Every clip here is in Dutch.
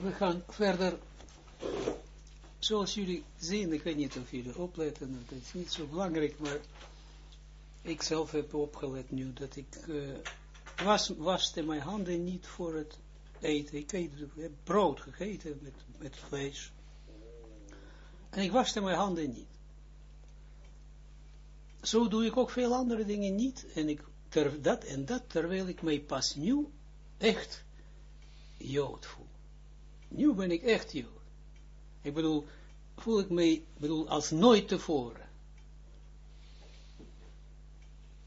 we gaan verder, zoals jullie zien, ik weet niet of jullie opletten, dat is niet zo belangrijk, maar ik zelf heb opgelet nu, dat ik uh, was, waste mijn handen niet voor het eten. Ik, eet, heb brood gegeten met, met vlees. En ik waste mijn handen niet. Zo doe ik ook veel andere dingen niet. En, ik, ter, dat, en dat terwijl ik mij pas nu echt Jood voel. Nu ben ik echt Jood. Ik bedoel, voel ik mij, bedoel, als nooit tevoren.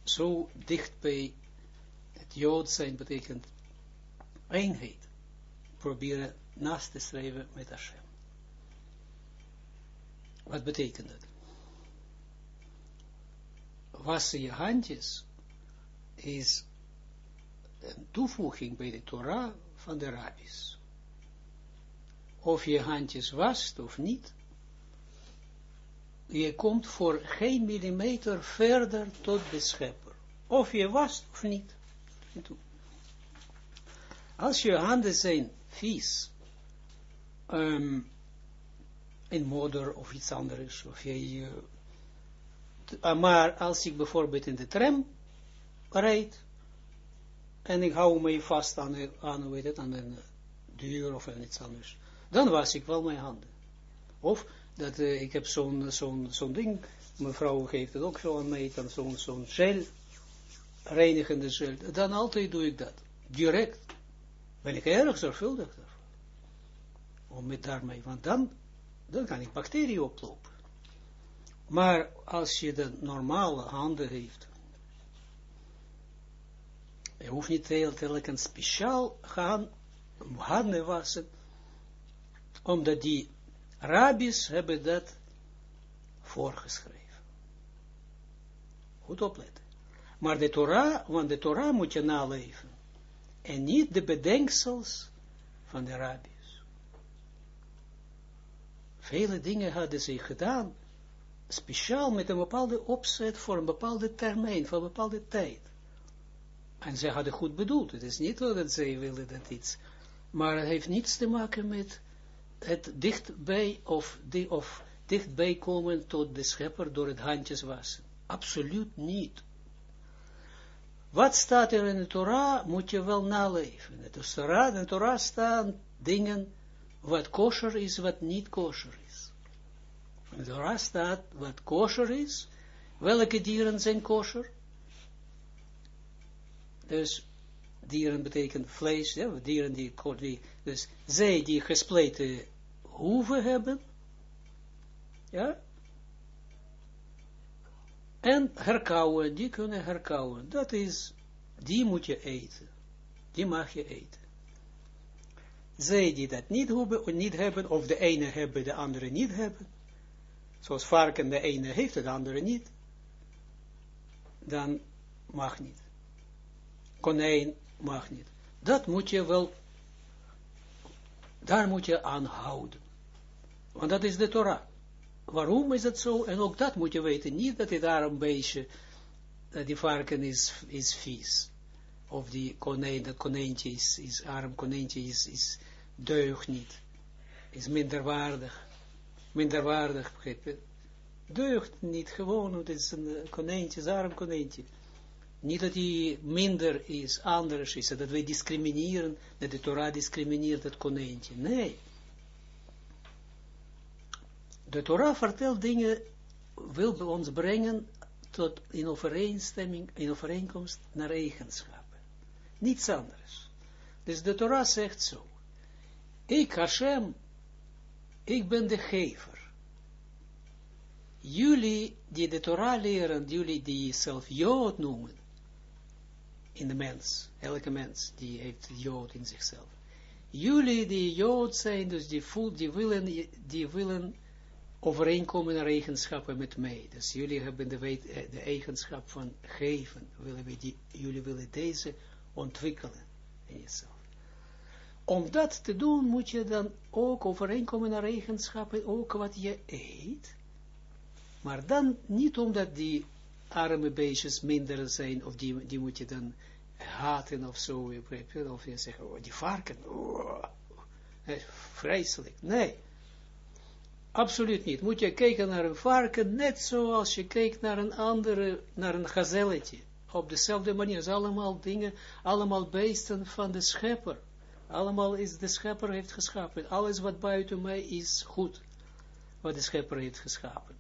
Zo dicht bij het Jood zijn betekent eenheid. Proberen naast te schrijven met Hashem. Wat betekent dat? Wassen je handjes is een toevoeging bij de Torah van de rabbis. Of je handjes wast of niet, je komt voor geen millimeter verder tot de schepper. Of je wast of niet. Als je handen zijn vies, um, in modder of iets anders, of je, uh, maar als ik bijvoorbeeld in de tram rijd, en ik hou me vast aan, aan, weet het, aan een deur of aan iets anders, dan was ik wel mijn handen. Of dat uh, ik heb zo'n zo'n zo'n ding, mevrouw geeft het ook zo aan mij, dan zo'n zo'n gel, reinigende gel, dan altijd doe ik dat. Direct ben ik erg zorgvuldig daarvoor. Om met daarmee, want dan, dan kan ik bacteriën oplopen. Maar als je de normale handen heeft, je hoeft niet telkens speciaal gaan handen wassen, omdat die rabbis hebben dat voorgeschreven. Goed opletten. Maar de Torah, want de Torah moet je naleven. En niet de bedenksels van de rabbis. Vele dingen hadden ze gedaan, speciaal met een bepaalde opzet voor een bepaalde termijn, voor een bepaalde tijd. En ze hadden goed bedoeld. Het is niet dat zij wilden dat iets. Maar het heeft niets te maken met het dichtbij of, die, of dichtbij komen tot de schepper door het handjes wassen. Absoluut niet. Wat staat er in de Torah, moet je wel naleven. In de Torah, de Torah staan dingen wat kosher is, wat niet kosher is. In de Torah staat wat kosher is, welke dieren zijn kosher. Dus dieren betekent vlees, ja, dieren die, die, dus zij die gespleten hoeven hebben, ja, en herkauwen, die kunnen herkauwen. Dat is, die moet je eten. Die mag je eten. Zij die dat niet hebben, niet hebben, of de ene hebben, de andere niet hebben, zoals varken de ene heeft, de andere niet, dan mag niet. Konijn mag niet. Dat moet je wel, daar moet je aan houden. Want dat is de Torah. Waarom is het zo? En ook dat moet je weten. Niet dat het daar een beetje, dat die varken is, is vies. Of die konijn, dat konijntje is, is arm konijntje is, is deugd niet. Is minderwaardig. Minderwaardig, begrijp je? Deugt niet gewoon, het is een konijntje, een arm konijntje. Niet dat hij minder is, anders is, dat wij discrimineren, dat de Torah discrimineert het konijntje. Nee. De Torah vertelt dingen, wil ons brengen tot in overeenstemming, in overeenkomst naar eigenschappen. Niets anders. Dus de Torah zegt zo. Ik, Hashem, ik ben de gever. Jullie die de Torah leren, jullie die zelf Jood noemen, in de mens, elke mens, die heeft Jood in zichzelf. Jullie die Jood zijn, dus die, voelt, die willen, die willen overeenkomen eigenschappen met mij. Dus jullie hebben de, eh, de eigenschap van geven. Willen we die, jullie willen deze ontwikkelen in jezelf. Om dat te doen moet je dan ook overeenkomen eigenschappen, ook wat je eet. Maar dan niet omdat die arme beestjes minder zijn, of die, die moet je dan haten of zo, of je zegt, oh, die varken, oh. vreselijk. Nee. Absoluut niet. Moet je kijken naar een varken, net zoals je kijkt naar een andere, naar een gazelletje. Op dezelfde manier. Het allemaal dingen, allemaal beesten van de schepper. Allemaal is de schepper heeft geschapen. Alles wat buiten mij is goed. Wat de schepper heeft geschapen.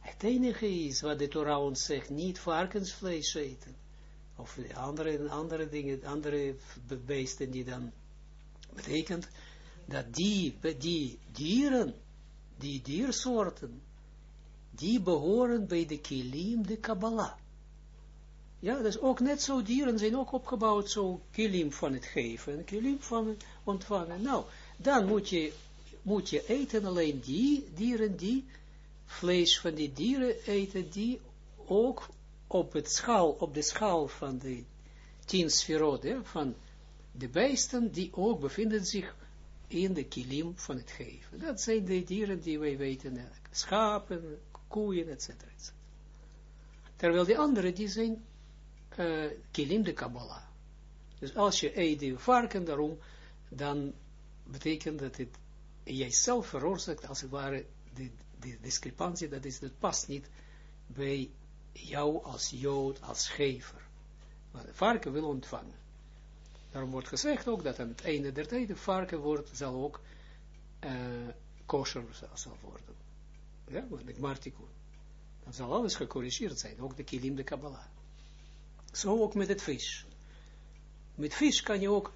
Het enige is wat de Torah ons zegt, niet varkensvlees eten. Of andere, andere dingen, andere beesten die dan betekent dat die, die dieren, die diersoorten, die behoren bij de kilim, de Kabbalah. Ja, dus ook net zo dieren zijn ook opgebouwd, zo kilim van het geven en kilim van het ontvangen. Nou, dan moet je, moet je eten alleen die dieren die vlees van die dieren eten, die ook op, het schaal, op de schaal van de tien sferot, van de beesten, die ook bevinden zich in de kilim van het geven. Dat zijn de dieren die wij weten, schapen, koeien, etc. Terwijl de andere, die zijn uh, kilim de Kabbalah. Dus als je eet die varken daarom, dan betekent dat het jijzelf veroorzaakt, als het ware, de, de discrepantie, dat, is, dat past niet bij jou als jood, als gever. Maar de varken wil ontvangen. Daarom wordt gezegd ook dat aan het einde der tijd de varken wordt, zal ook uh, kosher zal worden. Ja, want de gmartikun. Dan zal alles gecorrigeerd zijn, ook de kilim de Kabbalah. Zo ook met het vis. Met vis kan je ook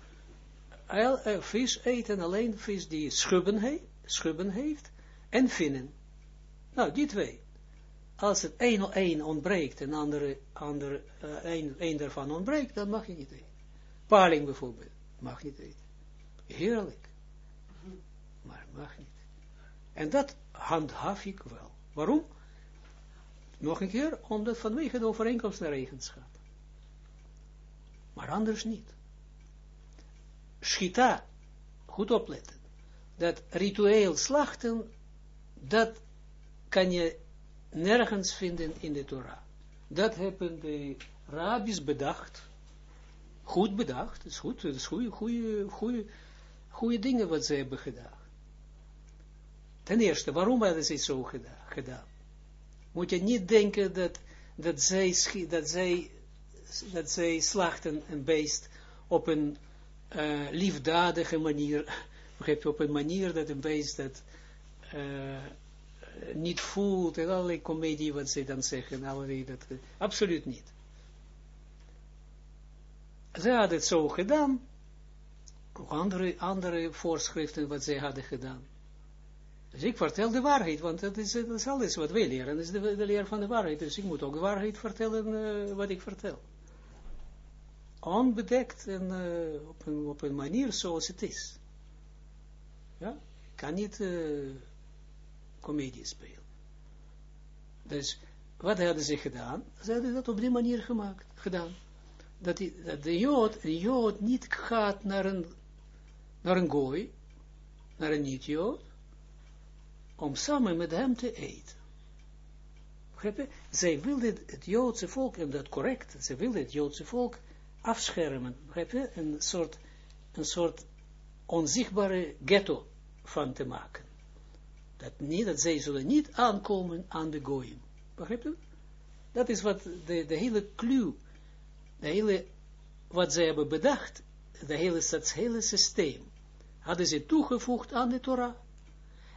uh, vis eten, alleen vis die schubben, schubben heeft en vinnen. Nou, die twee. Als het een, een ontbreekt en andere, andere, een, een daarvan ontbreekt, dan mag je niet eten. Paling bijvoorbeeld, mag niet eten. Heerlijk. Maar mag niet. En dat handhaaf ik wel. Waarom? Nog een keer, omdat vanwege de overeenkomst naar eigenschap. Maar anders niet. Schita, goed opletten. Dat ritueel slachten, dat kan je nergens vinden in de Torah. Dat hebben de rabbis bedacht, goed bedacht, het is goed, het is goede, goede, goede, goede dingen wat ze hebben gedaan. Ten eerste, waarom hebben ze het zo gedaan? Moet je niet denken dat, dat, zij, dat, zij, dat zij slachten een beest op een uh, liefdadige manier, begrijp je, op een manier dat een beest dat uh, niet voelt en allerlei comedie wat ze dan zeggen, allerlei dat, absoluut niet. Ze hadden het zo gedaan, ook andere, andere voorschriften wat ze hadden gedaan. Dus ik vertel de waarheid, want dat is, dat is alles wat wij leren, dat is de, leer van de waarheid, dus ik moet ook de waarheid vertellen uh, wat ik vertel. Onbedekt en uh, op, een, op een manier zoals het is. Ja, ik kan niet... Uh, comedie spelen. Dus, wat hadden ze gedaan? Ze hadden dat op die manier gemaakt, gedaan. Dat, die, de jood, een jood niet gaat naar een, naar een gooi, naar een niet-jood, om samen met hem te eten. Begrijp je? Zij wilden het Joodse volk, en dat correct, ze wilden het Joodse volk afschermen. Begrijp je? Een soort, een soort onzichtbare ghetto van te maken. Dat, niet, dat zij zullen niet aankomen aan de goyim. Begrijpt u? Dat is wat de, de hele clue, de hele, wat zij hebben bedacht, de hele, hele systeem, hadden ze toegevoegd aan de Torah.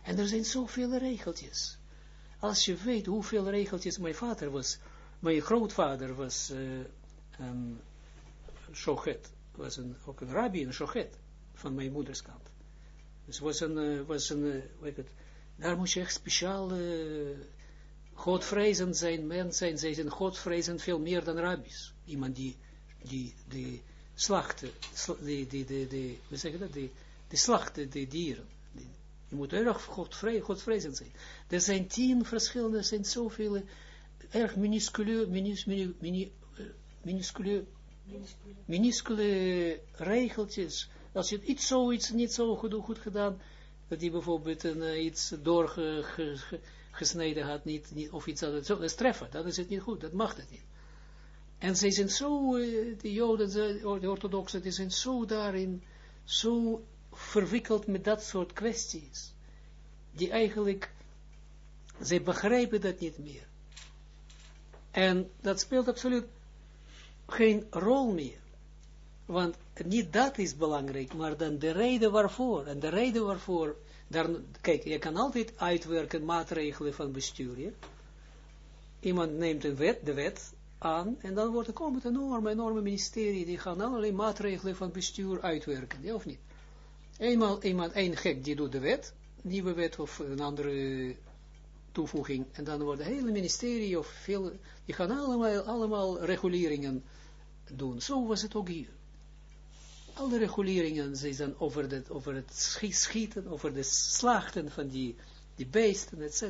En er zijn zoveel regeltjes. Als je weet hoeveel regeltjes mijn vader was, mijn grootvader was uh, een shochet, was een, ook een rabbi, een shochet, van mijn moeders kant. Dus was een, uh, was een, weet het, daar moet je echt speciaal godvrezend zijn, mens zijn, zij zijn godvrezend veel meer dan rabbis. Iemand die, die, die slachten, die, die, die, die, we zeggen dat, die, die slachten, die dieren. Die, je moet erg godvre, godvrezend zijn. Er zijn tien verschillende, er zijn zoveel, erg minuscule, minus, minu, minu, uh, minuscule, minuscule regeltjes. Als je iets zoiets niet zo goed, goed gedaan, dat hij bijvoorbeeld een, uh, iets doorgesneden had, niet, niet, of iets anders. Dat is treffen, dat is het niet goed, dat mag het niet. En zij zijn zo, uh, de joden, de orthodoxen, die zijn zo daarin, zo verwikkeld met dat soort kwesties, die eigenlijk, zij begrijpen dat niet meer. En dat speelt absoluut geen rol meer. Want niet dat is belangrijk, maar dan de reden waarvoor. En de reden waarvoor, daar, kijk, je kan altijd uitwerken maatregelen van bestuur. Iemand neemt een wet, de wet aan, en dan wordt er komt een enorme, enorme ministerie, die gaan allerlei maatregelen van bestuur uitwerken, ja of niet? Eenmaal iemand, één gek, die doet de wet, nieuwe wet of een andere toevoeging, en dan wordt het hele ministerie of veel, die gaan allemaal, allemaal reguleringen doen. Zo was het ook hier. Alle reguleringen zijn over, over het schieten, over de slachten van die, die beesten, etc.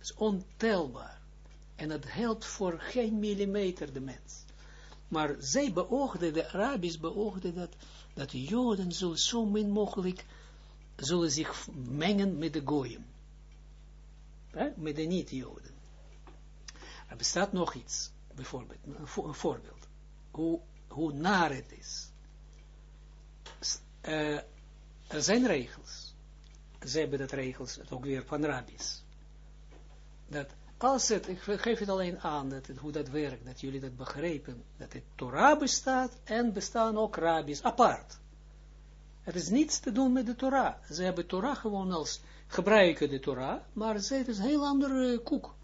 Is ontelbaar. En het helpt voor geen millimeter de mens. Maar zij beoogden, de Arabisch beoogden dat, dat de Joden zullen zo min mogelijk zullen zich mengen met de Goyim. Met de niet-Joden. Er bestaat nog iets, bijvoorbeeld, een, voorbeeld. Hoe, hoe naar het is. Uh, er zijn regels. Ze hebben dat regels, ook weer van rabbis. Dat als het, ik geef het alleen aan, dat hoe dat werkt, dat jullie dat begrijpen, dat het Torah bestaat en bestaan ook rabbis apart. Er is niets te doen met de Torah. Ze hebben Torah gewoon als gebruiken de Torah, maar ze het is een heel andere koek.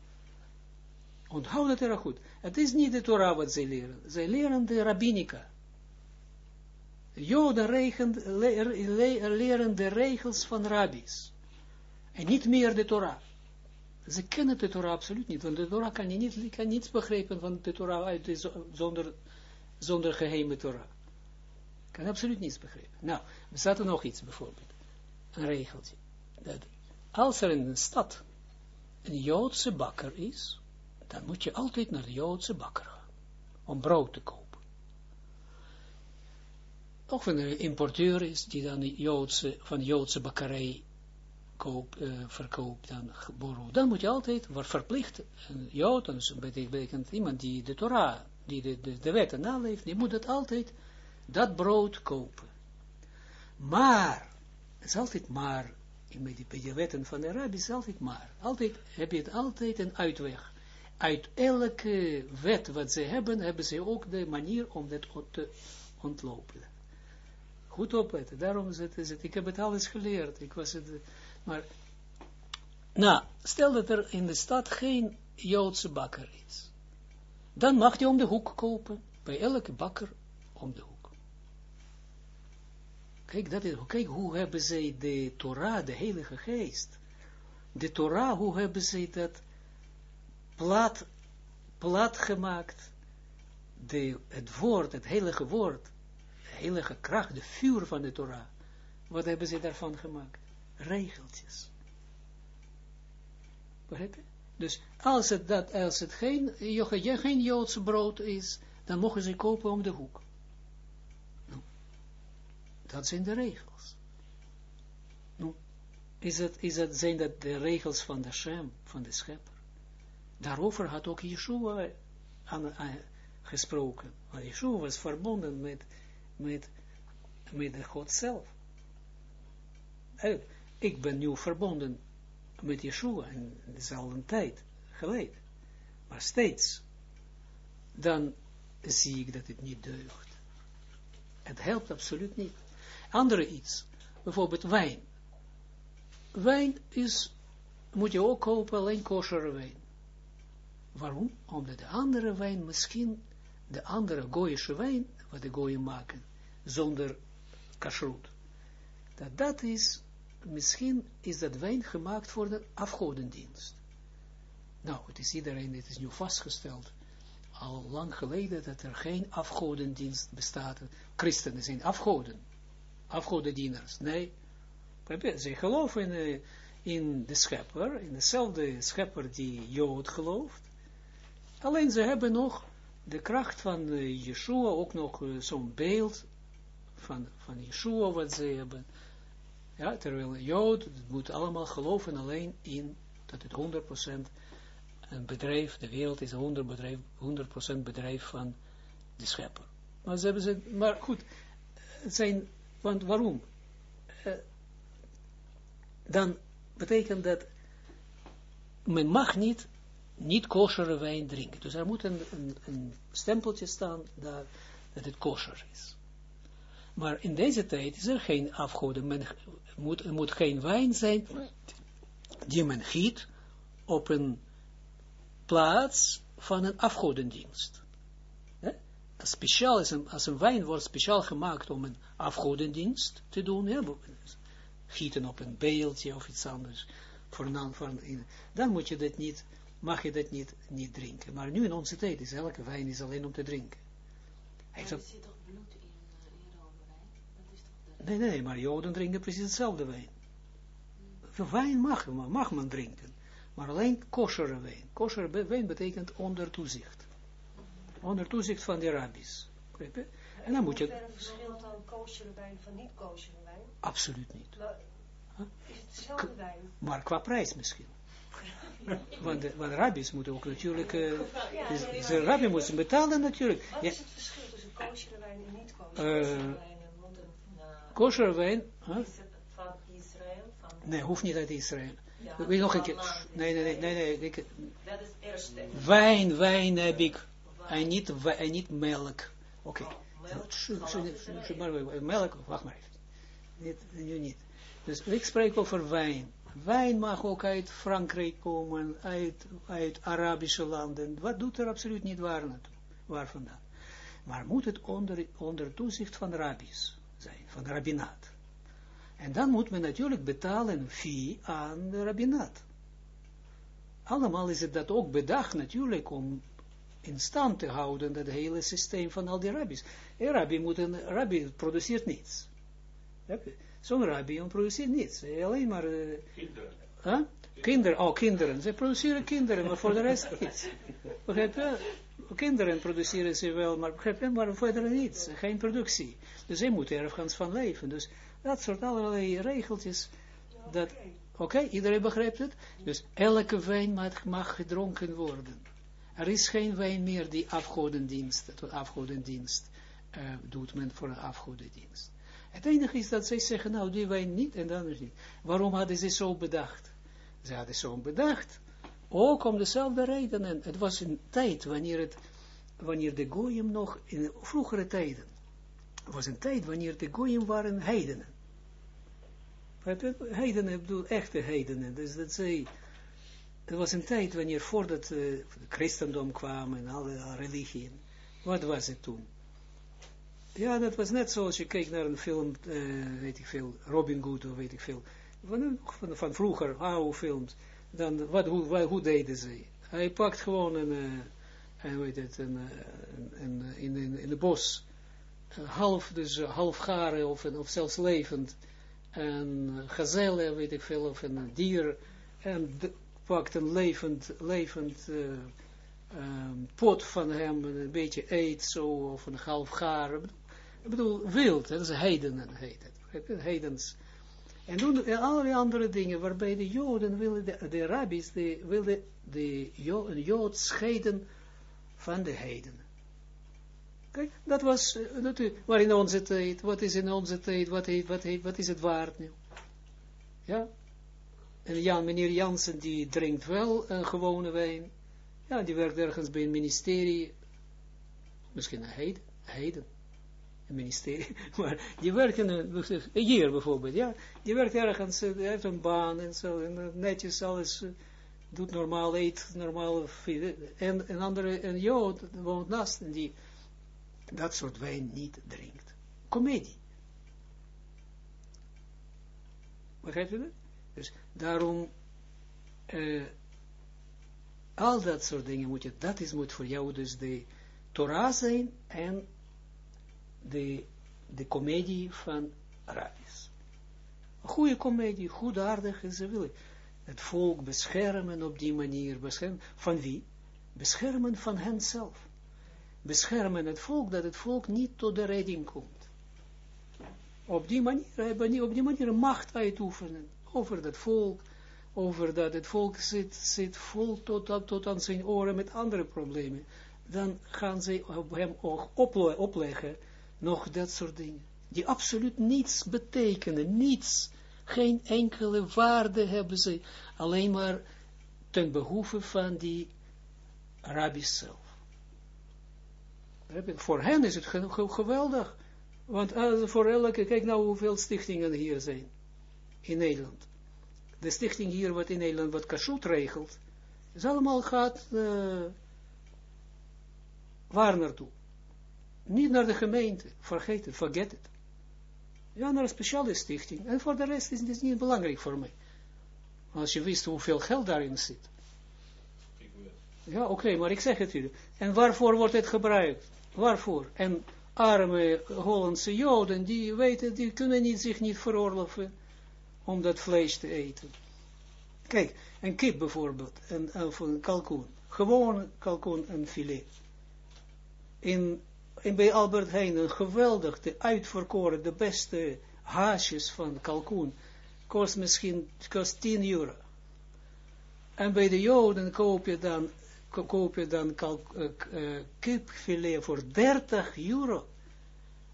Onthoud het erg goed. Het is niet de Torah wat zij leren. Zij leren de rabbinica. Joden leren de regels van rabbis. En niet meer de Torah. Ze kennen de Torah absoluut niet, want de Torah kan je niet, kan niets begrijpen van de Torah zonder, zonder geheime Torah. Kan absoluut niets begrijpen. Nou, staat er nog iets bijvoorbeeld. Een regeltje. Dat als er in een stad een Joodse bakker is, dan moet je altijd naar de Joodse bakker gaan. Om brood te kopen. Of een importeur is die dan Joodse, van Joodse bakkerij koop, uh, verkoopt, dan borrel, dan moet je altijd worden verplicht, een Jood, dan betekent iemand die de Torah, die de, de, wetten naleeft, die moet het altijd, dat brood kopen. Maar, het is altijd maar, met die, bij de wetten van de Arabië is altijd maar, altijd, heb je het altijd een uitweg. Uit elke wet wat ze hebben, hebben ze ook de manier om dat te ontlopen. Goed opletten, daarom is het, het, ik heb het alles geleerd, ik was het, maar, nou, stel dat er in de stad geen Joodse bakker is. Dan mag je om de hoek kopen, bij elke bakker om de hoek. Kijk, dat is, kijk hoe hebben zij de Torah, de Heilige Geest, de Torah, hoe hebben zij dat plat, plat gemaakt, de, het woord, het heilige woord, heilige kracht, de vuur van de Torah, wat hebben zij daarvan gemaakt? regeltjes. Begrijp je? Dus als het, dat, als het geen, geen Joodse brood is, dan mogen ze kopen om de hoek. Nou, dat zijn de regels. Nou, is het, is het, zijn dat de regels van de Shem, van de schepper? Daarover had ook Yeshua aan, gesproken. Want Yeshua was verbonden met, met, met de God zelf ik ben nu verbonden met Yeshua, en dat is al een tijd geleden, maar steeds, dan zie ik dat het niet deugt. Het helpt absoluut niet. Andere iets, bijvoorbeeld wijn. Wijn is, moet je ook kopen, alleen kosher wijn. Waarom? Omdat de andere wijn misschien, de andere goyische wijn, wat de goeie maken, zonder kashrut, dat dat is misschien is dat wijn gemaakt voor de afgodendienst. Nou, het is iedereen, het is nu vastgesteld, al lang geleden, dat er geen afgodendienst bestaat. Christenen zijn afgoden, afgodendieners. Nee, ze geloven eh, in de schepper, in dezelfde schepper die Jood gelooft. Alleen ze hebben nog de kracht van uh, Yeshua, ook nog uh, zo'n beeld van, van Yeshua wat ze hebben. Ja, terwijl Jood, moet allemaal geloven alleen in dat het 100% een bedrijf, de wereld is een 100%, bedrijf, 100 bedrijf van de schepper. Maar, ze hebben ze, maar goed, het zijn, want waarom? dan betekent dat, men mag niet, niet kosher wijn drinken. Dus er moet een, een, stempeltje staan dat het kosher is. Maar in deze tijd is er geen afgoden. Men moet, er moet geen wijn zijn die men giet op een plaats van een afgodendienst. Speciaal is een, als een wijn wordt speciaal gemaakt om een afgodendienst te doen, ja, gieten op een beeldje of iets anders, voor dan moet je dat niet, mag je dat niet, niet drinken. Maar nu in onze tijd is elke wijn is alleen om te drinken. Hij zit toch bloed in, uh, in rode. Nee, nee, maar Joden drinken precies hetzelfde wijn. Hmm. Wijn mag, mag men drinken, maar alleen kosher wijn. Kosher wijn betekent onder toezicht. Onder toezicht van de rabbis. En dan moet je... Verschil dan kosher wijn van niet kosher wijn? Absoluut niet. Maar, is het dezelfde wijn? Maar qua prijs misschien. Want, de, want rabbis moeten ook natuurlijk... Uh, ja, dus, de rabbi moeten betalen natuurlijk. Wat is het verschil tussen kosher wijn en niet kosher wijn? Kosher wijn... Huh? Van Israël? Van nee, hoeft niet uit Israël. Ja, je nog een keer? Nee, nee, nee, nee. nee, ik, dat is eerste. Wijn, wijn heb ik. En niet, en niet melk. Oké. Okay. Melk, wacht maar even. Niet, nu niet. Dus ik spreek over wijn. Wijn mag ook uit Frankrijk komen, uit, uit Arabische landen. Wat doet er absoluut niet waar vandaan? Maar moet het onder, onder toezicht van rabbis zijn, van rabbinaat. En dan moet men natuurlijk betalen fee aan de rabbinaat. Allemaal is het dat ook bedacht natuurlijk om in stand te houden, dat hele systeem van al die rabbis. Een rabbi, moet een, rabbi produceert niets. Zo'n rabbi produceert niets. Alleen maar... Uh, kinderen. Huh? Kinderen, oh kinderen. Ze produceren kinderen, maar voor de rest niets. Begrijp je? Kinderen produceren ze wel, maar, maar verder niets. Geen productie. Dus ze moeten ergens van leven. Dus dat soort allerlei regeltjes. Dat, Oké, okay, iedereen begrijpt het? Dus elke wijn mag, mag gedronken worden. Er is geen wijn meer die afgodendienst, tot afgodendienst uh, doet men voor een afgodendienst. Het enige is dat zij zeggen, nou die wijn niet en dan is niet. Waarom hadden ze zo bedacht? Ze hadden zo bedacht, ook om dezelfde redenen. Het was een tijd wanneer, het, wanneer de goyim nog, in vroegere tijden, het was een tijd wanneer de goyim waren heidenen. Heidenen, bedoel echte heidenen, dus dat zij er was een tijd wanneer voordat het christendom kwam en alle religieën. Wat was het toen? Ja, dat was net zoals je keek naar een film, uh, weet ik veel, Robin Hood of weet ik veel. Van, van, van vroeger, oude films. Dan, wat, hoe, hoe deden ze? Hij pakt gewoon een, uh, en weet het, een, een, in, in, in de bos, half, dus half garen of, of zelfs levend, een gazelle, weet ik veel, of een dier, en pakt een levend, levend uh, um, pot van hem, een beetje eet zo, of een half gaar. Ik bedoel, wild, dat is heidenen, heet. Heidens. En doen allerlei andere dingen, waarbij de Joden willen, de, de rabbis, de, wilden de een Jood scheiden van de heidenen. Kijk, dat was, dat, maar in onze tijd, wat is in onze tijd, wat, wat, wat is het waard nu? Ja, en Jan, meneer Jansen, die drinkt wel een gewone wijn. Ja, die werkt ergens bij een ministerie. Misschien een heiden. heiden ministerie. Maar die een, hier bijvoorbeeld, ja. Die werkt ergens, heeft een baan en zo. En netjes alles, doet normaal, eet normaal. En een andere, een jood woont naast en die dat soort wijn niet drinkt. Comedie. Begrijp je dat? Dus daarom, uh, al dat soort dingen moet je, dat is moet voor jou dus de Torah zijn en de, de komedie van Rabbis. Een goede komedie, goedaardig, en ze willen het volk beschermen op die manier, beschermen, van wie? Beschermen van henzelf. Beschermen het volk, dat het volk niet tot de redding komt. Op die manier, op die manier macht uitoefenen over dat volk, over dat het volk zit, zit vol tot, tot aan zijn oren met andere problemen, dan gaan ze hem ook opleggen nog dat soort dingen. die absoluut niets betekenen, niets, geen enkele waarde hebben ze, alleen maar ten behoeve van die rabbis zelf. Voor hen is het geweldig, want uh, voor elke, kijk nou hoeveel stichtingen hier zijn, in Nederland. De stichting hier, wat in Nederland, wat kashoot regelt, is allemaal gaat, uh, waar naartoe? Niet naar de gemeente, vergeet het, forget it. Ja, naar een speciale stichting. En voor de rest is het niet belangrijk voor mij. Als je wist hoeveel geld daarin zit. Ja, oké, maar ik zeg het jullie. En waarvoor wordt het gebruikt? Waarvoor? En arme Hollandse Joden, die weten, die kunnen niet, zich niet veroorloven om dat vlees te eten. Kijk, een kip bijvoorbeeld, een, of een kalkoen. Gewoon kalkoen en filet. In, in bij Albert Heijn een geweldig, de uitverkoren, de beste haasjes van kalkoen. Kost misschien, kost 10 euro. En bij de Joden koop je dan koop je dan uh, uh, kipfilet voor 30 euro.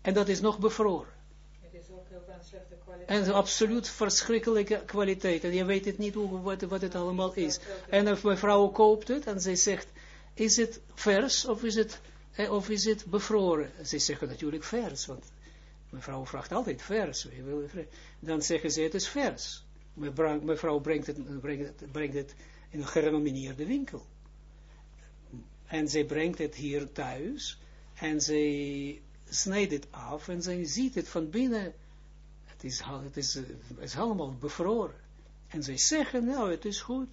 En dat is nog bevroren. Het is ook heel van slechte kwaliteit. En absoluut verschrikkelijke kwaliteit. En je weet het niet hoe, wat, wat het allemaal is. En als mevrouw koopt het en zij zegt, is het vers of is het, eh, of is het bevroren? Ze zeggen natuurlijk vers, want mevrouw vraagt altijd vers. Dan zeggen ze het is vers. Mevrouw brengt het, brengt het, brengt het in een gerenomineerde winkel. En zij brengt het hier thuis. En zij snijdt het af. En zij ziet het van binnen. Het is, het is, het is allemaal bevroren. En zij zeggen, nou, het is goed.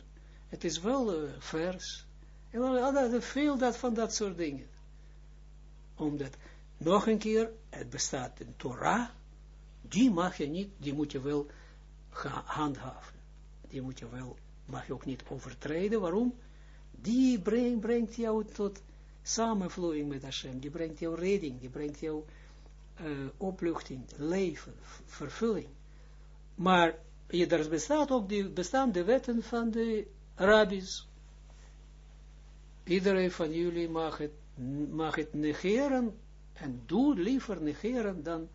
Het is wel uh, vers. En veel dat van dat soort dingen. Omdat, nog een keer, het bestaat in Torah. Die mag je niet, die moet je wel handhaven. Die moet je wel, mag je ook niet overtreden. Waarom? die brengt, jou tot samenvloeiing met Hashem, die brengt jou redding, die brengt jou uh, opluchting, leven, vervulling. Maar je, er bestaat ook die, bestaan de wetten van de rabbis. Iedereen van jullie mag het, mag het negeren en doe liever negeren dan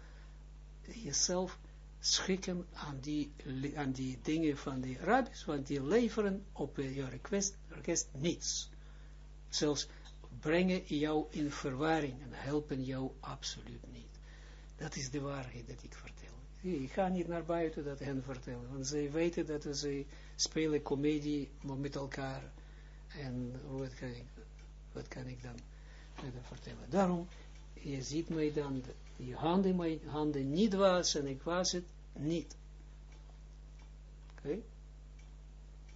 jezelf schikken aan die, aan die dingen van de rabbis, want die leveren op je request, request niets. Zelfs brengen jou in verwarring en helpen jou absoluut niet. Dat is de waarheid dat ik vertel. Ik ga niet naar buiten dat hen vertellen, want zij weten dat ze spelen comedie met elkaar. En wat kan ik, wat kan ik dan vertellen? Daarom, je ziet mij dan je handen, mijn handen niet was en ik was het niet. Oké?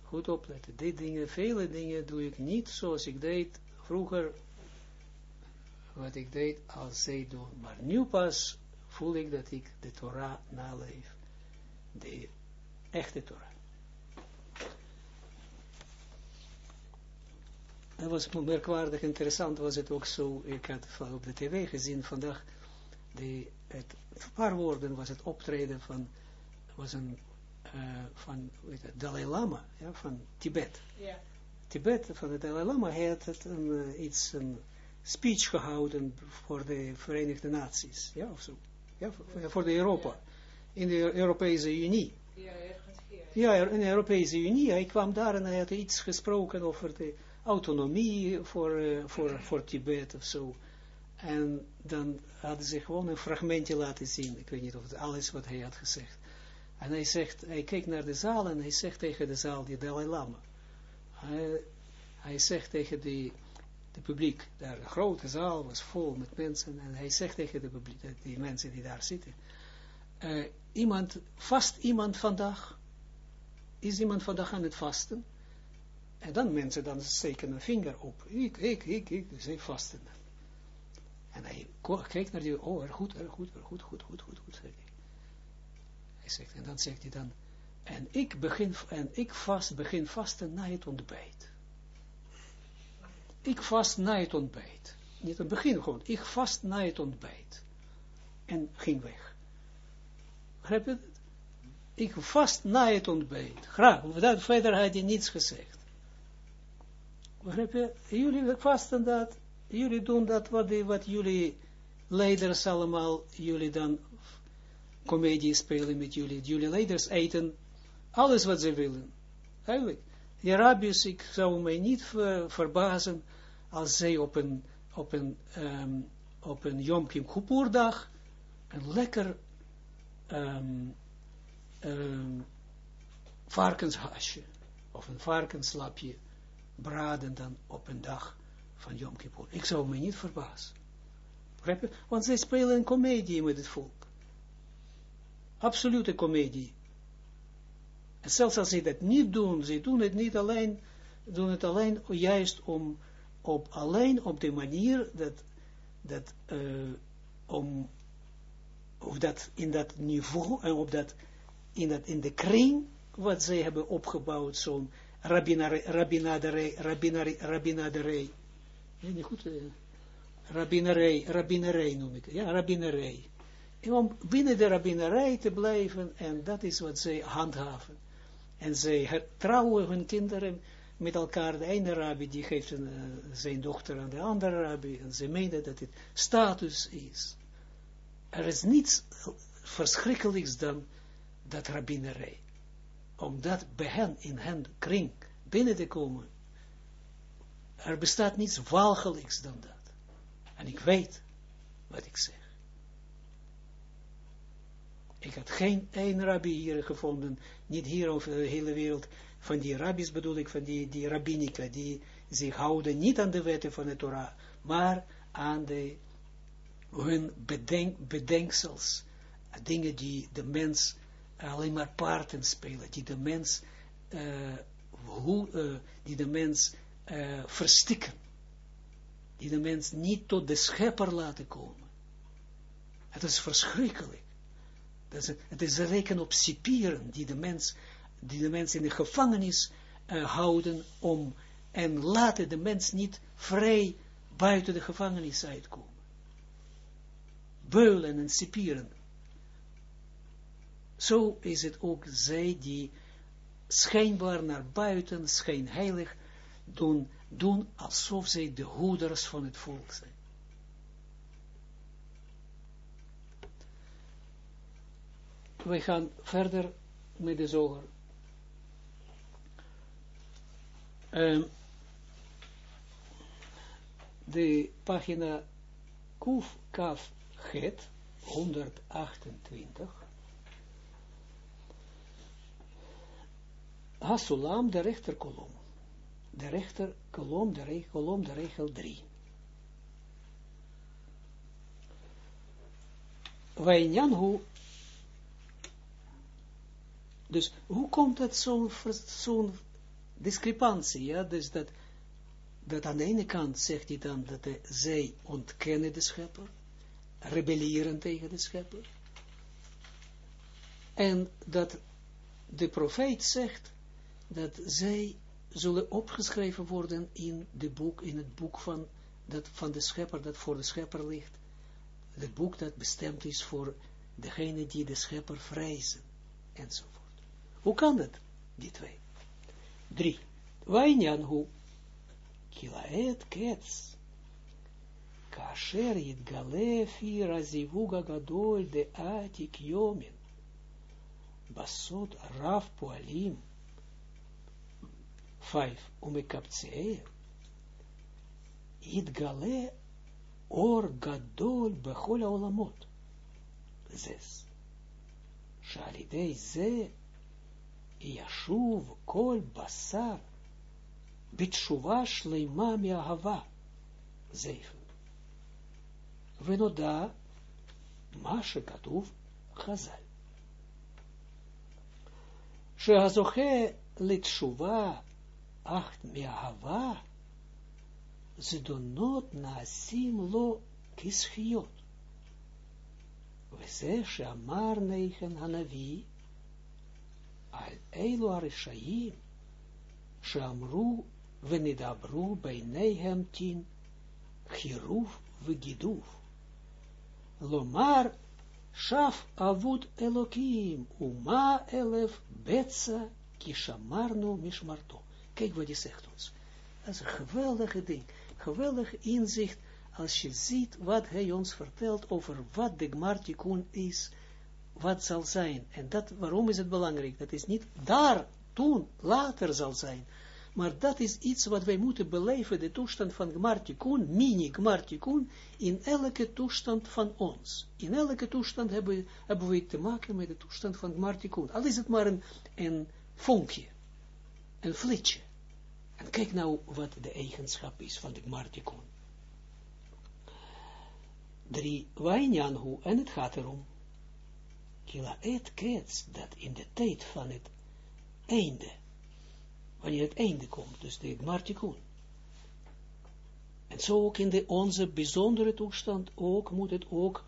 Goed opletten. Dit dingen, vele dingen doe ik niet zoals ik deed vroeger, wat ik deed als zij doen. Maar nu pas voel ik dat ik de Torah naleef. De echte Torah. Dat was merkwaardig interessant, was het ook zo, ik had op de tv gezien vandaag, de, het, een paar woorden was het optreden van, was een, uh, van weet het, Dalai Lama, ja, van Tibet. Ja. Tibet, van de Dalai Lama, hij had het een, uh, iets, een speech gehouden voor de Verenigde Naties, ja, of zo. Ja, voor, voor de Europa, in de Europese Unie. Ja, ergens hier. Ja, in de Europese Unie, hij kwam daar en hij had iets gesproken over de autonomie voor, uh, voor, voor Tibet of zo. En dan hadden ze gewoon een fragmentje laten zien. Ik weet niet of het alles wat hij had gezegd. En hij zegt, hij kijkt naar de zaal en hij zegt tegen de zaal, die Dalai Lama. Hij, hij zegt tegen die, de publiek, daar de grote zaal was vol met mensen. En hij zegt tegen de publiek, die mensen die daar zitten. Uh, iemand, vast iemand vandaag, is iemand vandaag aan het vasten? En dan mensen dan steken een vinger op. Ik, ik, ik, ik, ze vasten. En hij kijkt naar die, oh, er goed, goed, goed, goed, goed, goed, goed, hij. Zegt, en dan zegt hij dan, en ik begin, en ik vast, begin vasten na het ontbijt. Ik vast na het ontbijt. Niet het begin gewoon, ik vast na het ontbijt. En ging weg. Begrijp je? Ik vast na het ontbijt. Graag, verder had hij niets gezegd. Begrijp je? Jullie vasten dat jullie doen dat wat, wat jullie leiders allemaal, jullie dan comedie spelen met jullie. Jullie leiders eten alles wat ze willen. Eigenlijk. Die Arabiërs, ik zou mij niet ver, verbazen als zij op een, op een, um, op een Yom Kippur dag een lekker um, um, varkenshasje of een varkenslapje braden dan op een dag van Yom Kippur. Ik zou me niet verbazen. Want zij spelen een komedie met het volk. Absolute komedie. En zelfs als ze dat niet doen, ze doen het niet alleen, doen het alleen juist om, op, alleen op de manier dat, dat, uh, om, of dat in dat niveau, en op dat, in dat, in de kring, wat zij hebben opgebouwd, zo'n rabbinaderij, rabbinaderij, ja, niet goed, uh, rabbinerij, rabbinerij noem ik ja, rabbinerij. En om binnen de rabbinerij te blijven, en dat is wat zij handhaven. En zij trouwen hun kinderen met elkaar. De ene rabbi die geeft uh, zijn dochter aan de andere rabbi, en ze menen dat het status is. Er is niets verschrikkelijks dan dat rabbinerij. Om dat bij hen, in hen kring, binnen te komen. Er bestaat niets walgelijks dan dat. En ik weet wat ik zeg. Ik had geen één rabbi hier gevonden, niet hier over de hele wereld, van die rabbis bedoel ik, van die, die rabbinica, die zich houden niet aan de wetten van de Torah, maar aan de, hun bedenk, bedenksels, dingen die de mens alleen maar parten spelen, die de mens, uh, hoe, uh, die de mens uh, verstikken die de mens niet tot de schepper laten komen. Het is verschrikkelijk. Dat is, het is een reken op cipieren die de mens, die de mens in de gevangenis houden om, en laten de mens niet vrij buiten de gevangenis uitkomen. Beulen en cipieren. Zo is het ook zij die schijnbaar naar buiten, schijnheilig, doen doen alsof zij de hoeders van het volk zijn. We gaan verder met de zoger. Um, de pagina Kuf Kaf Het 128. Hasulam, de rechterkolom de rechter kolom, de regel, kolom, de regel 3. Wijnjanhu, dus hoe komt het zo'n zo discrepantie, ja, dus dat, dat aan de ene kant zegt hij dan dat de, zij ontkennen de schepper, rebelleren tegen de schepper, en dat de profeet zegt dat zij zullen opgeschreven worden in, de boek, in het boek van, dat, van de schepper, dat voor de schepper ligt. Het boek dat bestemd is voor degene die de schepper vrezen, enzovoort. Hoe kan dat, die twee? Drie. Wijnjan hoe, kilaet kets, kasher galefi razivuga gadol de atik yomin, basot raf poalim, Vijf, umekaptzeer. Itgale or gadol bechol olamot. Zes. Shalidei ze yashuv kol basar bitshuva shleima miahava. Zeven. Venoda Mashe katuv chazal. Shehazoche acht me'ahava, ze donot naasim lo kischiot. She'amar neichen hanavi, al eilu arishayim, she'amru venidabru beinehem tin, chiruf v'giduf. Lomar shaf avut elokim, uma elef betsa kishamarnu mishmarto. Kijk wat hij zegt ons. Dat is een geweldige ding. Geweldig inzicht als je ziet wat hij ons vertelt over wat de Gmartikun is wat zal zijn. En dat, waarom is het belangrijk? Dat is niet daar, toen, later zal zijn. Maar dat is iets wat wij moeten beleven, de toestand van Gmartikun, mini Gmartikun, in elke toestand van ons. In elke toestand hebben, hebben we te maken met de toestand van Gmartikun. Al is het maar een, een vonkje, een flitsje. En kijk nou wat de eigenschap is van de Gmartikun. Drie, Wainyanhu, en het gaat erom. Kila et kets, dat in de tijd van het einde, wanneer het einde komt, dus de Gmartikun. En zo ook in de, onze bijzondere toestand, ook moet het ook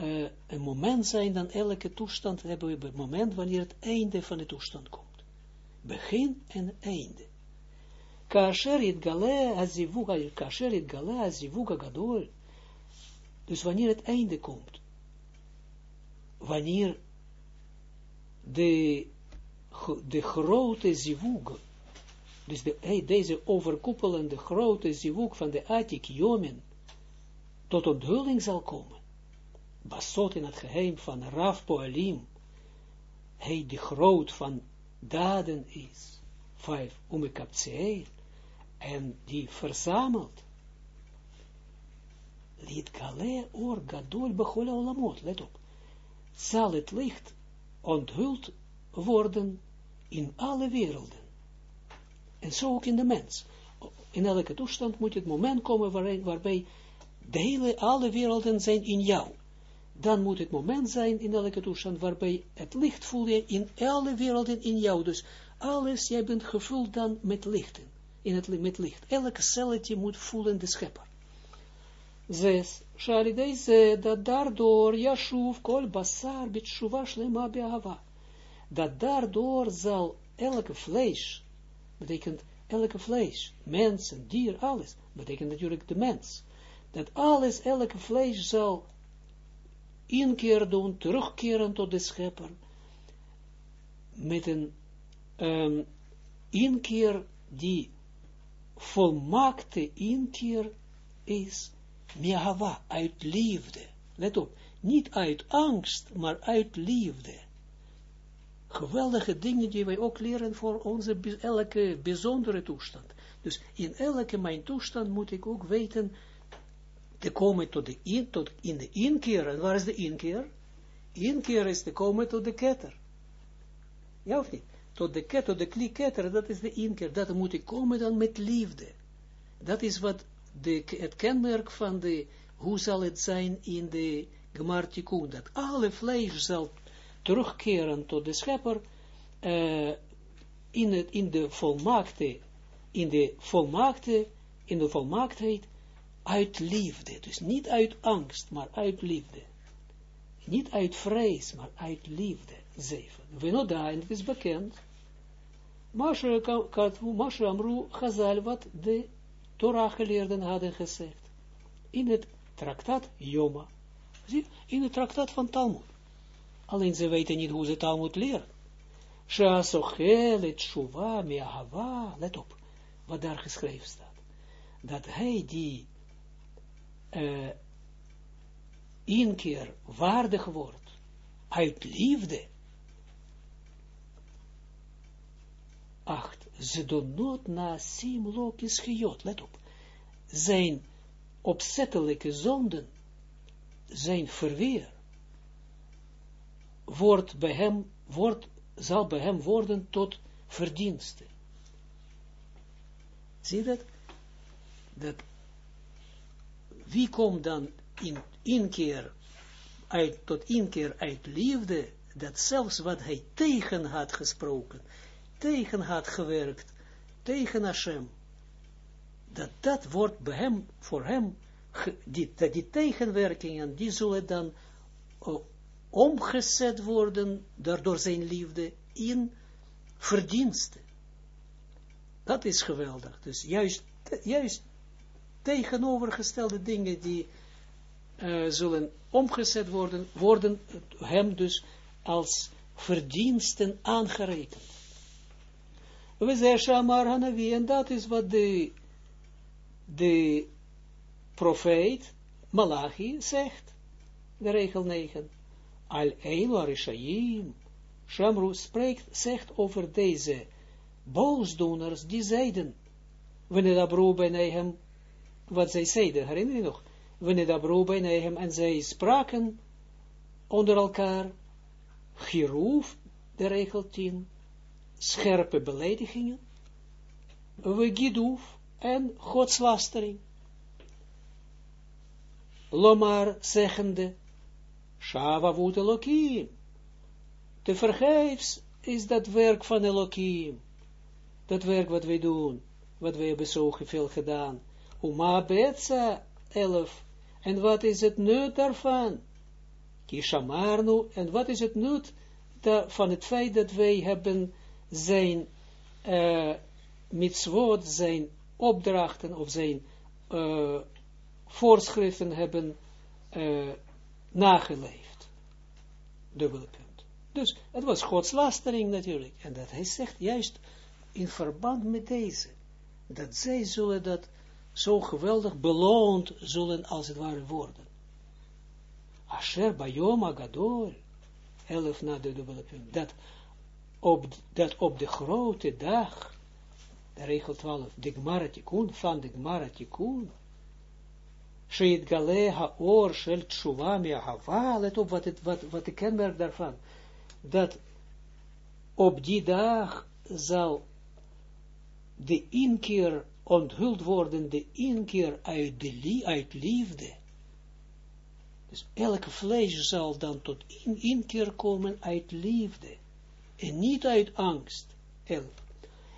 uh, een moment zijn, dan elke toestand hebben we een moment wanneer het einde van de toestand komt. Begin en einde. Kasher it gale azivuga, kasher it gale azivuga gadol. Dus wanneer het einde komt, wanneer de, de grote zivug, dus de, hey, deze overkoepelende grote zivug van de Atik Jomen, tot onthulling zal komen. Basot in het geheim van Raf Poalim, hij die groot van daden is, vijf, umekapseel, en die verzamelt, gale or gadol let op, zal het licht onthuld worden in alle werelden. En zo ook in de mens. In elke toestand moet het moment komen waarin, waarbij de hele, alle werelden zijn in jou. Dan moet het moment zijn in elke toestand waarbij het licht voel je in alle werelden in jou. Dus alles, jij bent gevuld dan met lichten. In het, met licht. Elke celletje moet voelen de schepper. Zes. Shalidei ze, dat daardoor, Yashuv, kol basar, bitshuva shlema be'ahava. Dat daardoor zal elke vlees, betekent elke vlees, mens en dier, alles, betekent natuurlijk de mens. Dat alles, elke vlees zal inkeer doen, terugkeren tot de schepper, met een um, inkeer die volmaakte inkeer is, Miahava, uit liefde. Let op, niet uit angst, maar uit liefde. Geweldige dingen die wij ook leren voor onze elke bijzondere toestand. Dus in elke mijn toestand moet ik ook weten te komen tot, in, tot in de inkeer. En waar is de inkeer? Inkeer is te komen tot de ketter. Ja of niet? Tot de ketter, de klieketter, dat is de inkeer. Dat moet ik komen dan met liefde. Dat is wat de, het kenmerk van de, hoe zal het zijn in de Gmartikun, dat alle vlees zal terugkeren tot de schepper, uh, in, het, in de volmaakte, in de volmaakte, in de volmaaktheid, uit liefde, dus niet uit angst, maar uit liefde. Niet uit vrees, maar uit liefde. Zeven. Dat, en het is bekend. Masha Amru Chazal, wat de Torah-geleerden hadden gezegd. In het traktaat Yoma. Zie, in het traktaat van Talmud. Alleen ze weten niet hoe ze Talmud leren. Sha'asochelet shuva mi'ahava. Let op, wat daar geschreven staat. Dat hij die uh, inkeer waardig wordt uit liefde. Acht ze doen not na sim lokis gejot, let op, zijn opzettelijke zonden, zijn verweer, wordt bij hem, wordt, zal bij hem worden tot verdienste. Zie dat? Dat, wie komt dan in inkeer, uit, tot inkeer uit liefde, dat zelfs wat hij tegen had gesproken, tegen had gewerkt, tegen Hashem, dat dat wordt voor hem, die, die tegenwerkingen, die zullen dan uh, omgezet worden, door zijn liefde, in verdiensten. Dat is geweldig. Dus juist, juist tegenovergestelde dingen die uh, zullen omgezet worden, worden hem dus als verdiensten aangerekend. We zeggen Shamar Hanavi, en dat is wat de, de profeet Malachi zegt, de regel 9. al Eilu Arishayim, Shamru spreekt, zegt over deze boosdoeners, die zeiden, wanneer dat broer bij hem, wat zij zeiden, herinner je nog, wanneer dat broer bij hem, en zij spraken onder elkaar, Giroef, de regel 10, scherpe beledigingen, we giduf en godslastering. Lomar zeggende, Shava wut Elohim. Te vergeefs is dat werk van Elohim. Dat werk wat wij doen, wat wij hebben zo veel gedaan. Uma betza, elf. En wat is het nut daarvan? Kishamarnu, en wat is het nut van het feit dat wij hebben zijn uh, mitzvot, zijn opdrachten of zijn uh, voorschriften hebben uh, nageleefd. Dubbele punt. Dus het was godslastering natuurlijk. En dat hij zegt juist in verband met deze. Dat zij zullen dat zo geweldig beloond zullen als het ware worden. Asher bayom agadol. Elf na de dubbele punt. Dat op, dat op de grote dag, de regel 12, de Gmaratikun, van de Gmaratikun, Sheit Gale Haor Shel Tshuva Hava, let op wat, het, wat, wat de kenmerk daarvan, dat op die dag zal de inkeer onthuld worden, de inkeer uit, de uit liefde. Dus elke vlees zal dan tot in, inkeer komen uit liefde en niet uit angst. El.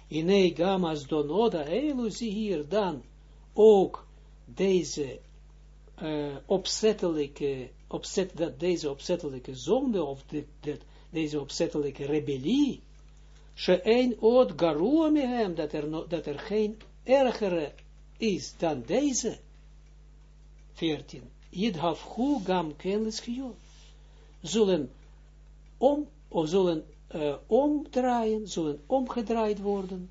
Inei gamas donoda elu, zie dan ook deze uh, opzettelijke, opzet, dat deze opzettelijke zonde, of dit, deze opzettelijke rebellie, een oot garua mehem, dat er, no, dat er geen ergere is dan deze, 14, Yidhaf hu gam kennis zullen om, of zullen uh, omdraaien, zullen omgedraaid worden,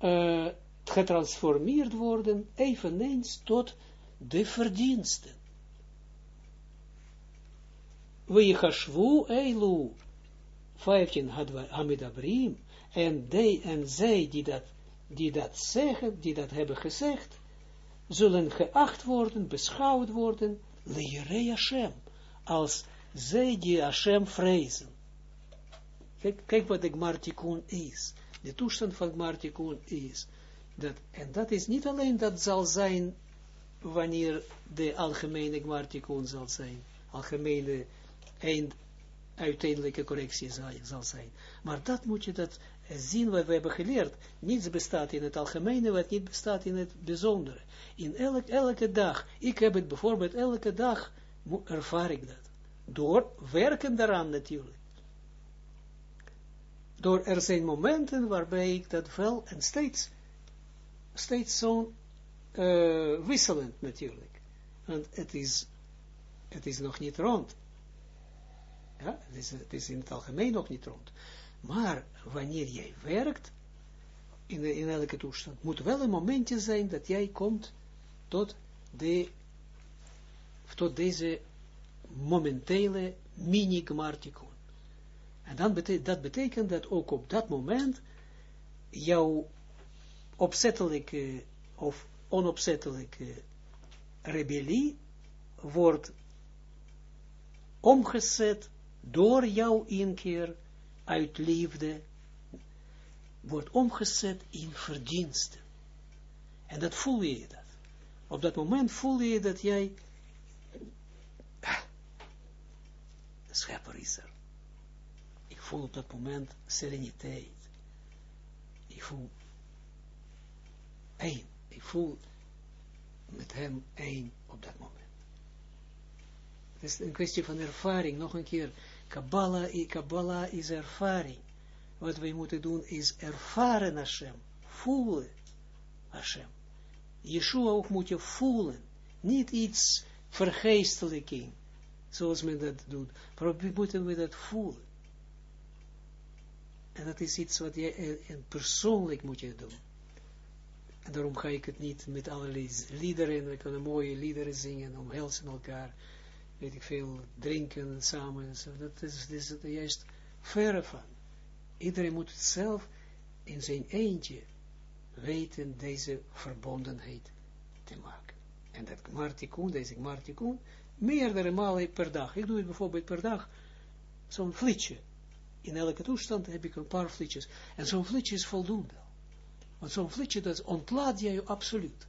uh, getransformeerd worden, eveneens tot de verdiensten. We hashvu eilu, 15 hamidabrim, en, de, en zij die dat, die dat zeggen, die dat hebben gezegd, zullen geacht worden, beschouwd worden, leere Hashem, als zij die Hashem vrezen. Kijk, kijk wat de Gmartikun is. De toestand van Gmartikun is. Dat, en dat is niet alleen dat zal zijn wanneer de algemene Gmartikun zal zijn. Algemene eind, uiteindelijke correctie zal, zal zijn. Maar dat moet je dat zien wat we hebben geleerd. Niets bestaat in het algemene, wat niet bestaat in het bijzondere. In elk, elke dag, ik heb het bijvoorbeeld elke dag, ervaar ik dat. Door werken daaraan natuurlijk. Door er zijn momenten waarbij ik dat wel en steeds, steeds zo uh, wisselend natuurlijk. Want het is, het is nog niet rond. Ja, het is, het is in het algemeen nog niet rond. Maar wanneer jij werkt, in, in elke toestand, moet wel een momentje zijn dat jij komt tot, de, tot deze momentele mini-gmartikun. En dan betekent, dat betekent dat ook op dat moment jouw opzettelijke of onopzettelijke rebellie wordt omgezet door jouw inkeer uit liefde, wordt omgezet in verdiensten. En dat voel je dat. Op dat moment voel je dat jij schepper is er. Ik voel op dat moment sereniteit. Ik voel één. Ik voel met hem één op dat moment. Het is een kwestie van ervaring. Nog een keer. Kabbalah, Kabbalah is ervaring. Wat wij moeten doen is ervaren Hashem. Voelen Hashem. Yeshua ook moet je voelen. Niet iets vergeestelijking zoals men dat doet. Maar moeten we dat voelen. En dat is iets wat je persoonlijk moet je doen. En daarom ga ik het niet met allerlei liederen, we kunnen mooie liederen zingen, omhelzen elkaar. weet ik veel, drinken samen. Zo. Dat is, dat is het juist verre van. Iedereen moet het zelf in zijn eentje weten deze verbondenheid te maken. En dat Gmartikun, deze Gmartikun, meerdere malen per dag. Ik doe het bijvoorbeeld per dag, zo'n flitsje. In elke toestand heb ik een paar flitsjes. En zo'n flitsje is voldoende. Want zo'n flitsje, dat ontlaat je absoluut.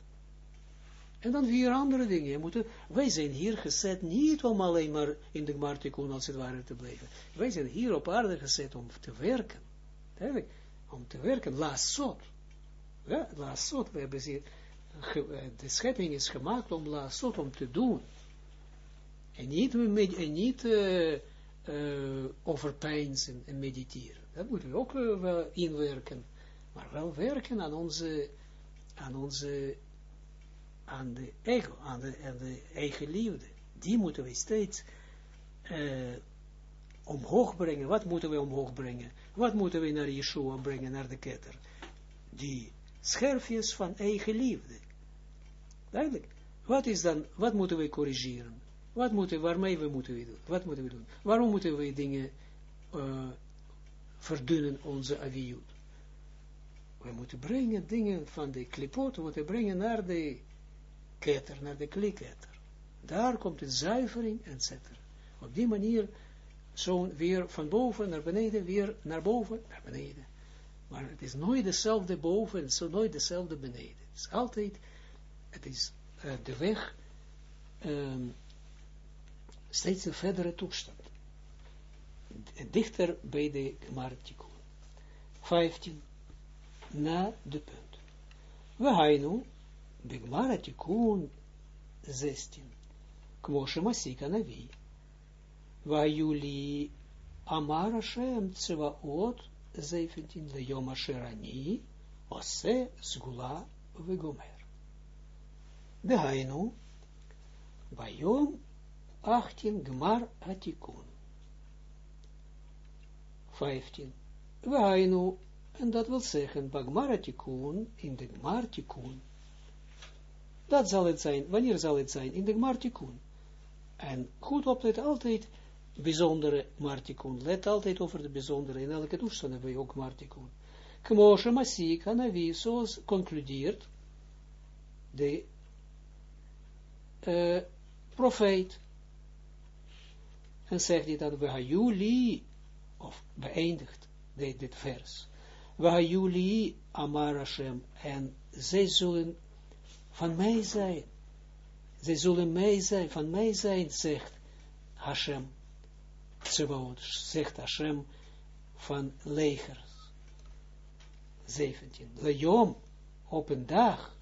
En dan weer andere dingen. Moeten, wij zijn hier gezet niet om alleen maar in de Gmartikun als het ware te blijven. Wij zijn hier op aarde gezet om te werken. Eigenlijk, om te werken. Laasot. Ja, laasot. We hebben ze, de schepping is gemaakt om laasot, om te doen. En niet, en niet uh, uh, overpeinzen en mediteren. Dat moeten we ook uh, wel inwerken. Maar wel werken aan onze, aan onze, aan de ego, aan de, aan de eigen liefde. Die moeten we steeds omhoog brengen. Wat moeten we omhoog brengen? Wat moeten we naar Yeshua brengen, naar de ketter? Die scherfjes van eigen liefde. Duidelijk. Wat is dan, wat moeten we corrigeren? Wat moeten, waarmee we moeten we doen? Wat moeten we doen? Waarom moeten we dingen uh, verdunnen, onze aviut? We moeten brengen dingen van de klipot, we moeten brengen naar de ketter, naar de kliketter. Daar komt de zuivering, etc. Op die manier, zo weer van boven naar beneden, weer naar boven, naar beneden. Maar het is nooit dezelfde boven, het is nooit dezelfde beneden. Het is altijd, het is uh, de weg, um, steeds een verdere toestand. Dichter bij de Gmartikun. 15. Na de punt. We hainu, de Gmartikun 16. Kmoshe Masika Navi. Vajuli Amar Hashem Tsevaot 17. Leyom Asher Ani Ose Sgula Vegomer. De hainu, Bayom 18, Gmar Atikun. 15. Wainu, en dat wil zeggen, Bagmar Atikun, in de Gmar Tikun. Dat zal het zijn, wanneer zal het zijn? In de Gmar Tikun. En goed oplet altijd bijzondere Martikun. Let altijd over de bijzondere, in elke toestand hebben we ook Martikun. Kmoshe Masik, Hanavi, zoals concludeert de uh, profeet en zegt hij dan, Vahayuli, of beëindigt dit, dit vers, Vahayuli Amar Hashem, en zij zullen van mij zijn, zij zullen mij zijn, van mij zijn, zegt Hashem, Tsebaot, zegt Hashem van legers. 17. Leom, op een dag,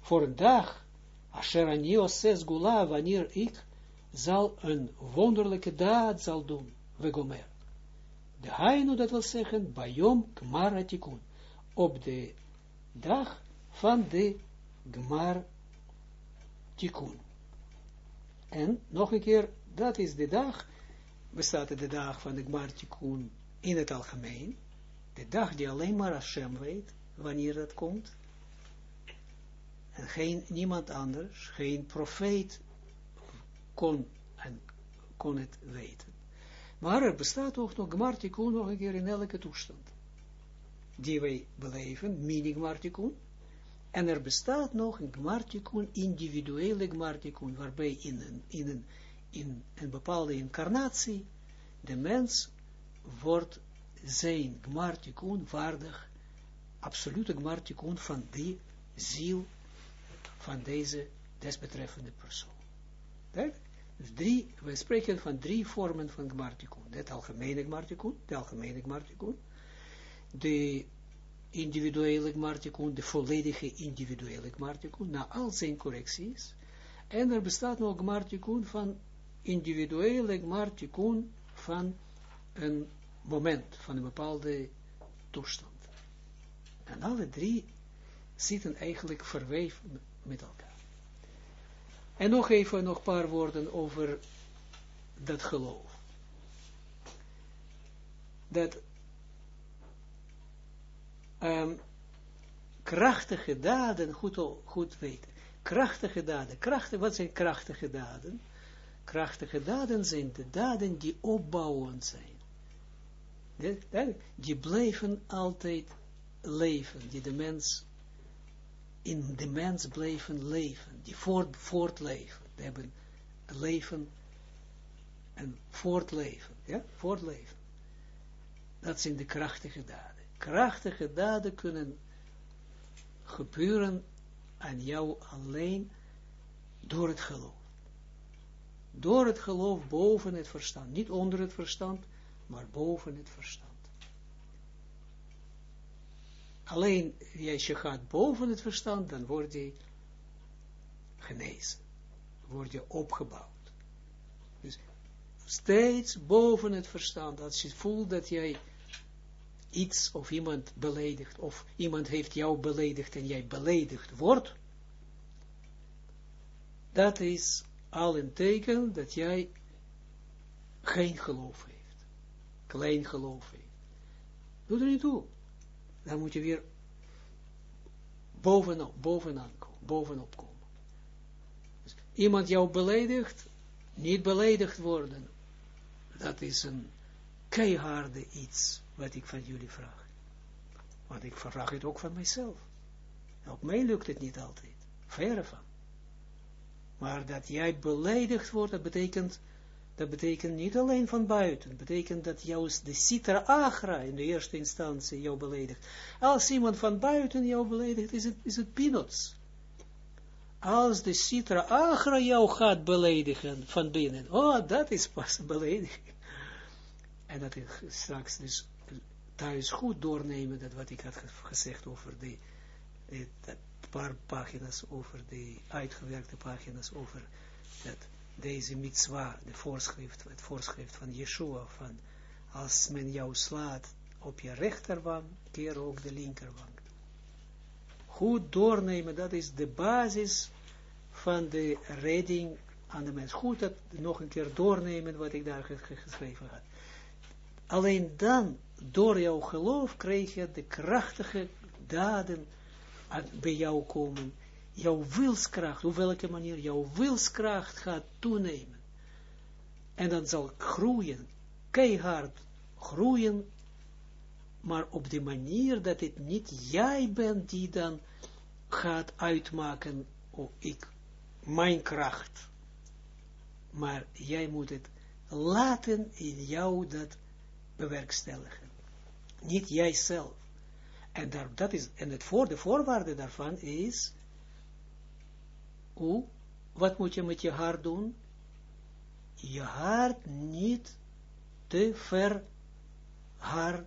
voor een dag, Asher zes gula, wanneer ik zal een wonderlijke daad zal doen, wegomer. De hainu, dat wil zeggen, bayom gmar atikun, op de dag van de gmar tikun. En, nog een keer, dat is de dag, bestaat de dag van de gmar tikun in het algemeen, de dag die alleen maar Hashem weet, wanneer dat komt, en geen, niemand anders, geen profeet kon, en kon het weten. Maar er bestaat ook nog Gmartikun nog een keer in elke toestand. Die wij beleven, mini Gmartikun. En er bestaat nog een Gmartikun, individuele Gmartikun, waarbij in een, in, een, in een bepaalde incarnatie de mens wordt zijn Gmartikun waardig, absolute Gmartikun van die ziel van deze desbetreffende persoon. Dus drie, we spreken van drie vormen van gmartikun. Het algemene gmartikun, de algemene gmartikun, de individuele gmartikun, de volledige individuele gmartikun, na al zijn correcties. En er bestaat nog gmartikun van individuele gmartikun van een moment, van een bepaalde toestand. En alle drie zitten eigenlijk verweven met elkaar. En nog even nog een paar woorden over dat geloof. Dat um, krachtige daden, goed, goed weten. Krachtige daden. Krachtige, wat zijn krachtige daden? krachtige daden zijn de daden die opbouwend zijn. De- Die blijven altijd leven, die de mens, in de mens blijven leven, die voort, voortleven. Die hebben leven en voortleven, ja, voortleven. Dat zijn de krachtige daden. Krachtige daden kunnen gebeuren aan jou alleen door het geloof. Door het geloof boven het verstand. Niet onder het verstand, maar boven het verstand. Alleen als je gaat boven het verstand, dan word je genezen. Word je opgebouwd. Dus steeds boven het verstand. Als je voelt dat jij iets of iemand beledigt, of iemand heeft jou beledigd en jij beledigd wordt, dat is al een teken dat jij geen geloof heeft. Klein geloof heeft. Doe er niet toe. Dan moet je weer bovenop, komen, bovenop komen. Dus iemand jou beledigt, niet beledigd worden. Dat is een keiharde iets wat ik van jullie vraag. Want ik vraag het ook van mijzelf. Ook mij lukt het niet altijd. Verre van. Maar dat jij beledigd wordt, dat betekent, dat betekent niet alleen van buiten. Dat betekent dat juist de citra agra in de eerste instantie jou beledigt. Als iemand van buiten jou beledigt, is het, is het peanuts. Als de citra agra jou gaat beledigen van binnen, oh, dat is pas belediging. En dat ik straks dus thuis goed doornemen, dat wat ik had gezegd over de, de, paar pagina's over de uitgewerkte pagina's over dat deze mitzwa, de voorschrift, het voorschrift van Yeshua, van als men jou slaat op je rechterwang, keer ook de linkerwang. Goed doornemen, dat is de basis van de redding aan de mens. Goed dat nog een keer doornemen wat ik daar geschreven had. Alleen dan, door jouw geloof, krijg je de krachtige daden bij jou komen, jouw wilskracht, op welke manier jouw wilskracht gaat toenemen. En dan zal groeien, keihard groeien, maar op de manier dat het niet jij bent die dan gaat uitmaken, oh ik, mijn kracht. Maar jij moet het laten in jou dat bewerkstelligen. Niet jijzelf. En, dat is, en het voor, de voorwaarde daarvan is, hoe, wat moet je met je hart doen? Je hart niet te verharden.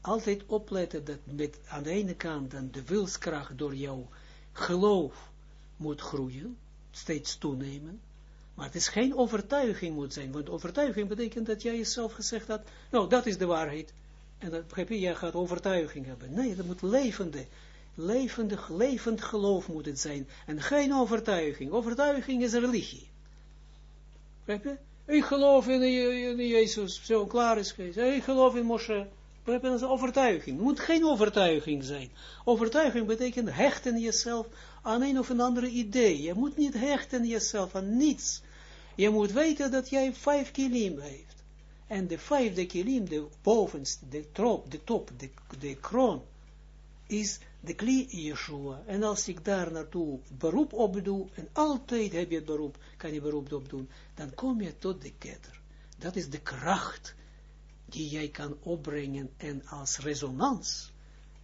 Altijd opletten dat met aan de ene kant dan de wilskracht door jouw geloof moet groeien, steeds toenemen, maar het is geen overtuiging moet zijn, want overtuiging betekent dat jij jezelf gezegd had, nou, dat is de waarheid. En dat begrijp je, jij gaat overtuiging hebben. Nee, dat moet levende, levendig, levend geloof moet het zijn. En geen overtuiging. Overtuiging is religie. Begrijp je? Ik geloof in, in Jezus, zo klaar is. Ik geloof in Moshe. Begrijp je? Dat is overtuiging. Het moet geen overtuiging zijn. Overtuiging betekent hechten jezelf aan een of een andere idee. Je moet niet hechten jezelf aan niets. Je moet weten dat jij vijf kilim heeft. En de vijfde kilim, de bovenste, de top, de top, de, de kroon, is de kli Yeshua. En als ik daar naartoe beroep op doe, en altijd heb je het beroep, kan je beroep op doen, dan kom je tot de ketter. Dat is de kracht die jij kan opbrengen en als resonans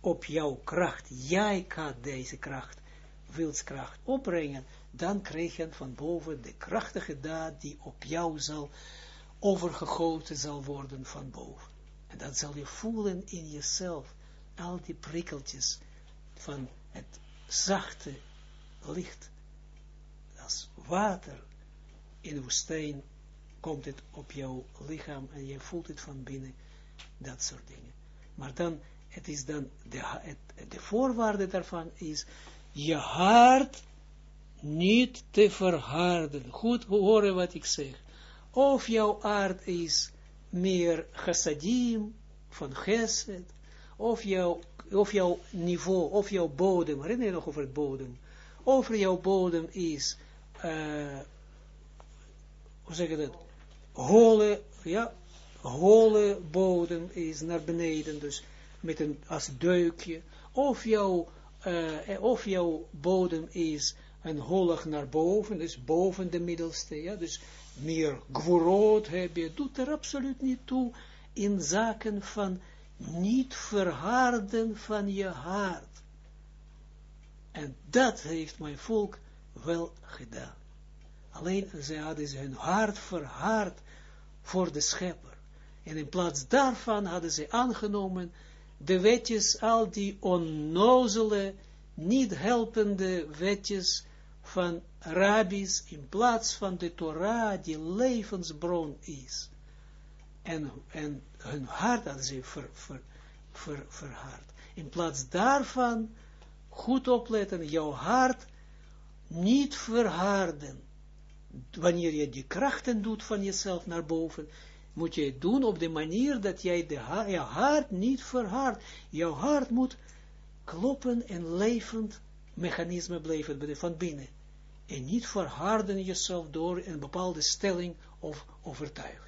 op jouw kracht, jij kan deze kracht, wilskracht opbrengen, dan krijg je van boven de krachtige daad die op jou zal overgegoten zal worden van boven. En dat zal je voelen in jezelf, al die prikkeltjes van het zachte licht, als water in de woestijn, komt het op jouw lichaam en je voelt het van binnen, dat soort dingen. Maar dan, het is dan, de, het, de voorwaarde daarvan is, je hart niet te verharden. Goed horen wat ik zeg of jouw aard is meer chassadim, van chesed, of, jouw, of jouw niveau, of jouw bodem, herinner je nog over het bodem, of jouw bodem is uh, hoe zeg je dat, holle, ja, holle bodem is naar beneden, dus met een, als deukje, of jouw, uh, of jouw bodem is een hollig naar boven, dus boven de middelste, ja, dus meer gvorot heb je, doet er absoluut niet toe in zaken van niet verharden van je hart. En dat heeft mijn volk wel gedaan. Alleen ze hadden hun hart verhard voor de schepper. En in plaats daarvan hadden ze aangenomen de wetjes, al die onnozele, niet helpende wetjes van rabbis, in plaats van de Torah, die levensbron is. En, en hun hart hadden ze ver, ver, ver, verhard. In plaats daarvan, goed opletten, jouw hart niet verharden. Wanneer je die krachten doet van jezelf naar boven, moet je het doen op de manier dat jij de je hart niet verhardt. Jouw hart moet kloppen en levend mechanisme blijven van binnen. En niet verharden jezelf door een bepaalde stelling of overtuiging.